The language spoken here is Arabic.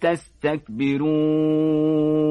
تستكبرون.